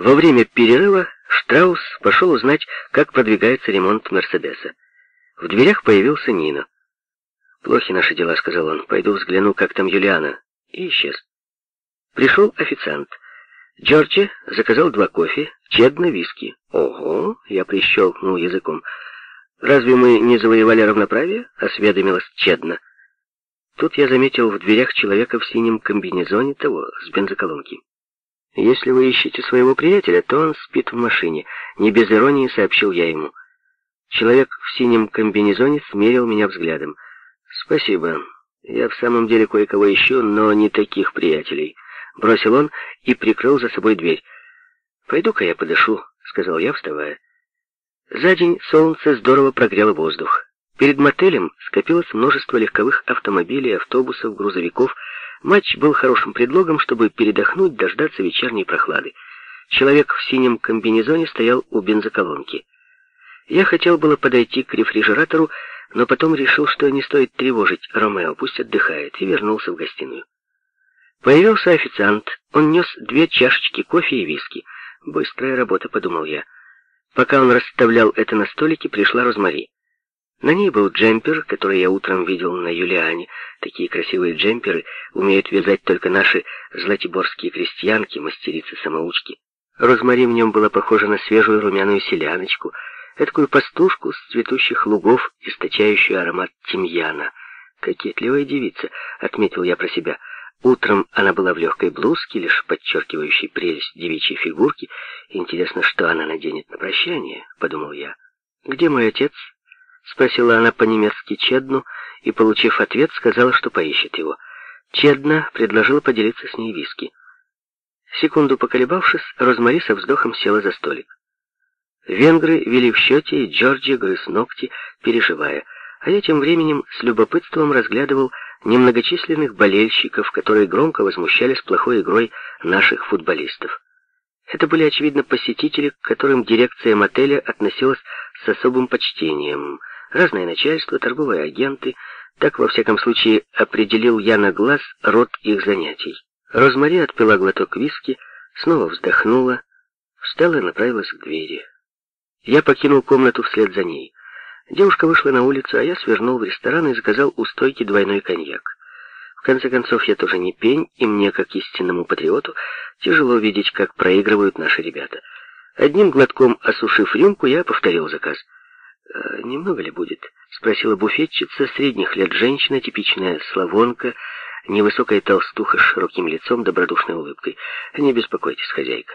Во время перерыва Штраус пошел узнать, как продвигается ремонт Мерседеса. В дверях появился Нино. «Плохи наши дела», — сказал он. «Пойду взгляну, как там Юлиана». И исчез. Пришел официант. Джорджи заказал два кофе, чедно виски. «Ого!» — я прищелкнул языком. «Разве мы не завоевали равноправие?» — осведомилась чедно. Тут я заметил в дверях человека в синем комбинезоне того, с бензоколонки. «Если вы ищете своего приятеля, то он спит в машине», — не без иронии сообщил я ему. Человек в синем комбинезоне смерил меня взглядом. «Спасибо. Я в самом деле кое-кого ищу, но не таких приятелей», — бросил он и прикрыл за собой дверь. «Пойду-ка я подышу», — сказал я, вставая. За день солнце здорово прогрело воздух. Перед мотелем скопилось множество легковых автомобилей, автобусов, грузовиков. Матч был хорошим предлогом, чтобы передохнуть, дождаться вечерней прохлады. Человек в синем комбинезоне стоял у бензоколонки. Я хотел было подойти к рефрижератору, но потом решил, что не стоит тревожить Ромео, пусть отдыхает, и вернулся в гостиную. Появился официант, он нес две чашечки кофе и виски. Быстрая работа, подумал я. Пока он расставлял это на столике, пришла Розмари. На ней был джемпер, который я утром видел на Юлиане. Такие красивые джемперы умеют вязать только наши златиборские крестьянки, мастерицы-самоучки. Розмари в нем была похожа на свежую румяную селяночку, эдакую пастушку с цветущих лугов, источающую аромат тимьяна. «Кокетливая девица», — отметил я про себя. Утром она была в легкой блузке, лишь подчеркивающей прелесть девичьей фигурки. Интересно, что она наденет на прощание, — подумал я. «Где мой отец?» — спросила она по-немецки Чедну, и, получив ответ, сказала, что поищет его. Чедна предложила поделиться с ней виски. Секунду поколебавшись, Розмари со вздохом села за столик. Венгры вели в счете, и Джорджи грыз ногти, переживая, а я тем временем с любопытством разглядывал немногочисленных болельщиков, которые громко возмущались плохой игрой наших футболистов. Это были, очевидно, посетители, к которым дирекция мотеля относилась с особым почтением. Разное начальство, торговые агенты, так, во всяком случае, определил я на глаз род их занятий. Розмари отпила глоток виски, снова вздохнула, встала и направилась к двери. Я покинул комнату вслед за ней. Девушка вышла на улицу, а я свернул в ресторан и заказал у стойки двойной коньяк. В конце концов, я тоже не пень, и мне, как истинному патриоту, тяжело видеть, как проигрывают наши ребята. Одним глотком осушив рюмку, я повторил заказ. «Э, «Немного ли будет?» — спросила буфетчица, средних лет женщина, типичная славонка, невысокая толстуха с широким лицом, добродушной улыбкой. «Не беспокойтесь, хозяйка».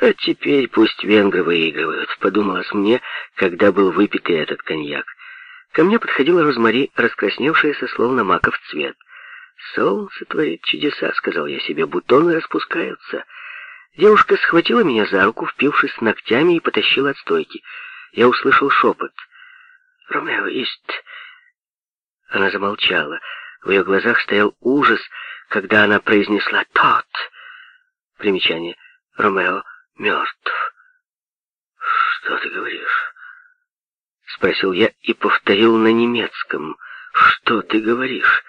А теперь пусть венгры выигрывают, подумалось мне, когда был выпит этот коньяк. Ко мне подходила Розмари, раскрасневшаяся, словно маков цвет. «Солнце творит чудеса», — сказал я себе, — «бутоны распускаются». Девушка схватила меня за руку, впившись ногтями, и потащила от стойки. Я услышал шепот. «Ромео, есть...» Она замолчала. В ее глазах стоял ужас, когда она произнесла «тот». Примечание. Ромео мертв. Что ты говоришь? Спросил я и повторил на немецком. Что ты говоришь?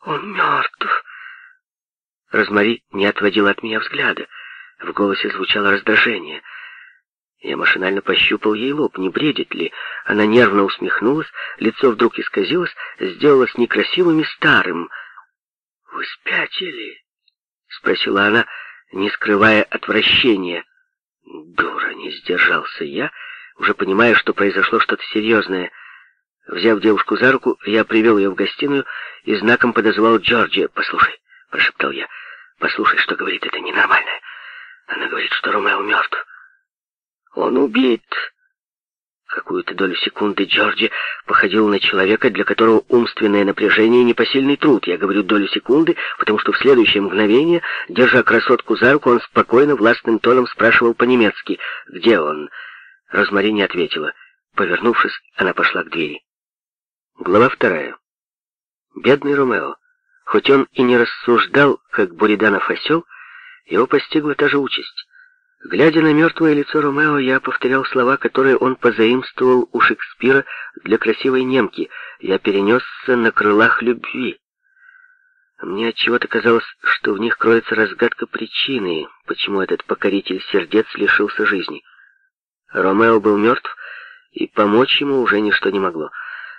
Он мертв. Розмари не отводила от меня взгляда. В голосе звучало раздражение. Я машинально пощупал ей лоб, не бредит ли. Она нервно усмехнулась, лицо вдруг исказилось, сделалось некрасивым и старым. «Вы спятили?» — спросила она, не скрывая отвращения. Дура, не сдержался я, уже понимая, что произошло что-то серьезное. Взяв девушку за руку, я привел ее в гостиную и знаком подозвал Джорджи. «Послушай», — прошептал я, — «послушай, что говорит это ненормальное. Она говорит, что Ромео мертв». «Он убит», Какую-то долю секунды Джорджи походил на человека, для которого умственное напряжение — непосильный труд. Я говорю долю секунды, потому что в следующее мгновение, держа красотку за руку, он спокойно, властным тоном спрашивал по-немецки «Где он?». Розмари не ответила. Повернувшись, она пошла к двери. Глава вторая. Бедный Ромео. Хоть он и не рассуждал, как Буриданов осел, его постигла та же участь. Глядя на мертвое лицо Ромео, я повторял слова, которые он позаимствовал у Шекспира для красивой немки. Я перенесся на крылах любви. Мне отчего-то казалось, что в них кроется разгадка причины, почему этот покоритель сердец лишился жизни. Ромео был мертв, и помочь ему уже ничто не могло.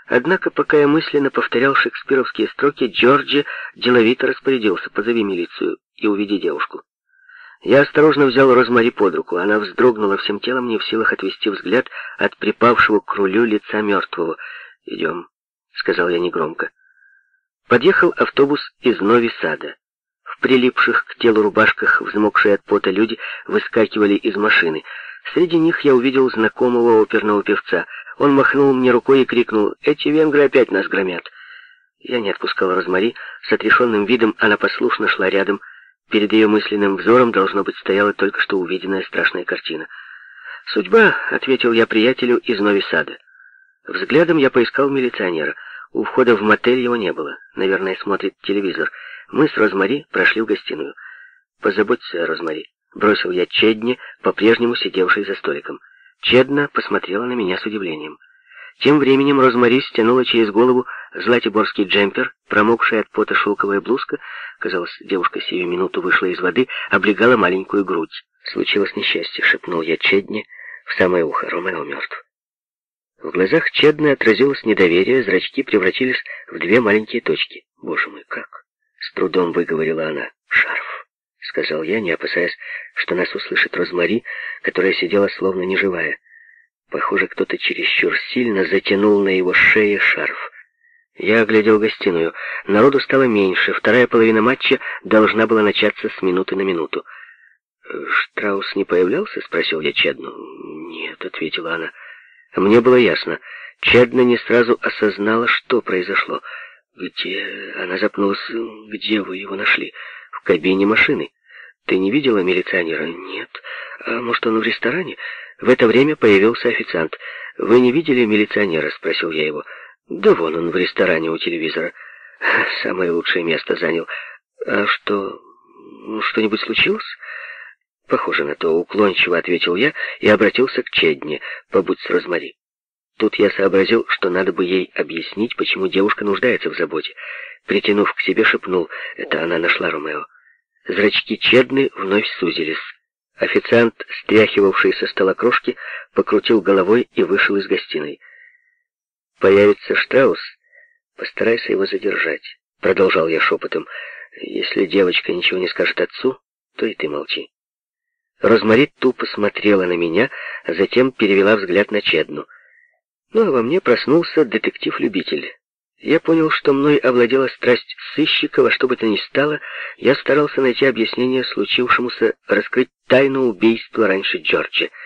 Однако, пока я мысленно повторял шекспировские строки, Джорджи деловито распорядился «позови милицию и уведи девушку». Я осторожно взял Розмари под руку. Она вздрогнула всем телом, не в силах отвести взгляд от припавшего к рулю лица мертвого. «Идем», — сказал я негромко. Подъехал автобус из Нови-Сада. В прилипших к телу рубашках, взмокшие от пота люди, выскакивали из машины. Среди них я увидел знакомого оперного певца. Он махнул мне рукой и крикнул «Эти венгры опять нас громят!» Я не отпускал Розмари. С отрешенным видом она послушно шла рядом. Перед ее мысленным взором, должно быть, стояла только что увиденная страшная картина. «Судьба», — ответил я приятелю из Нови-Сада. Взглядом я поискал милиционера — у входа в мотель его не было. Наверное, смотрит телевизор. Мы с Розмари прошли в гостиную. «Позаботься, Розмари», — бросил я Чедне, по-прежнему сидевшей за столиком. Чедна посмотрела на меня с удивлением. Тем временем Розмари стянула через голову златиборский джемпер, промокшая от пота шелковая блузка, казалось, девушка сию минуту вышла из воды, облегала маленькую грудь. «Случилось несчастье», — шепнул я Чедне в самое ухо. «Ромео мертв». В глазах Чедны отразилось недоверие, зрачки превратились в две маленькие точки. «Боже мой, как?» — с трудом выговорила она. «Шарф», — сказал я, не опасаясь, что нас услышит Розмари, которая сидела словно неживая. Похоже, кто-то чересчур сильно затянул на его шее шарф. Я оглядел гостиную. Народу стало меньше. Вторая половина матча должна была начаться с минуты на минуту. «Штраус не появлялся?» — спросил я Чедну. «Нет», — ответила она. Мне было ясно. Чедна не сразу осознала, что произошло. Где... Она запнулась. Где вы его нашли? В кабине машины. Ты не видела милиционера? Нет. А может, он в ресторане? В это время появился официант. Вы не видели милиционера? Спросил я его. Да вон он в ресторане у телевизора. Самое лучшее место занял. А что... Что-нибудь случилось? «Похоже на то», — уклончиво ответил я и обратился к Чедне. «Побудь с Розмари». Тут я сообразил, что надо бы ей объяснить, почему девушка нуждается в заботе. Притянув к себе, шепнул. Это она нашла Ромео. Зрачки Чедны вновь сузились. Официант, стряхивавший со стола крошки, покрутил головой и вышел из гостиной. «Появится Штраус, постарайся его задержать», — продолжал я шепотом. «Если девочка ничего не скажет отцу, то и ты молчи». Розмари тупо смотрела на меня, а затем перевела взгляд на Чедну. Ну, а во мне проснулся детектив-любитель. Я понял, что мной овладела страсть сыщика, во что бы то ни стало, я старался найти объяснение случившемуся, раскрыть тайну убийства раньше Джорджа —